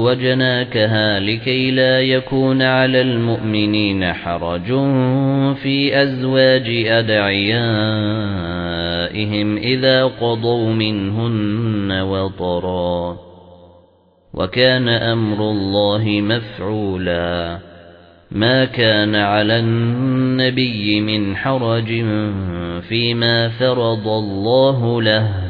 زَوَّجْنَاكَهَا لِكَي لَا يَكُونَ عَلَى الْمُؤْمِنِينَ حَرَجٌ فِي أَزْوَاجِ أَدْعِيَائِهِمْ إِذَا قَضَوْا مِنْهُنَّ وَطَرًا وَكَانَ أَمْرُ اللَّهِ مَفْعُولًا مَا كَانَ عَلَى النَّبِيِّ مِنْ حَرَجٍ فِيمَا فَرَضَ اللَّهُ لَهُ